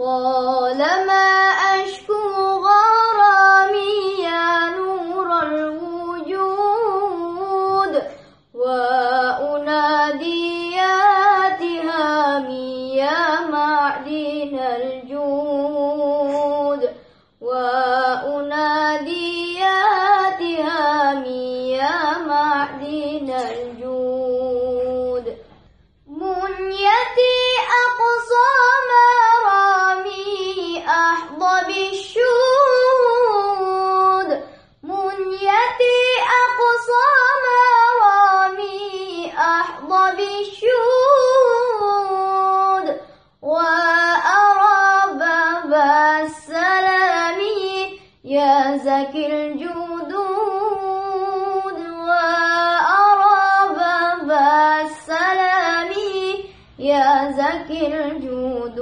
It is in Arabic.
طالما أشكو غرامي يا نور الوجود وأنادي يا تهامي يا معدن الجود وأنادي يا تهامي يا معدن الجود بالشهود منيتي أقصى مرامي أحظى بالشهود وأرى باب السلام يا زكي الجدود وأرى باب السلام يا زكي الجود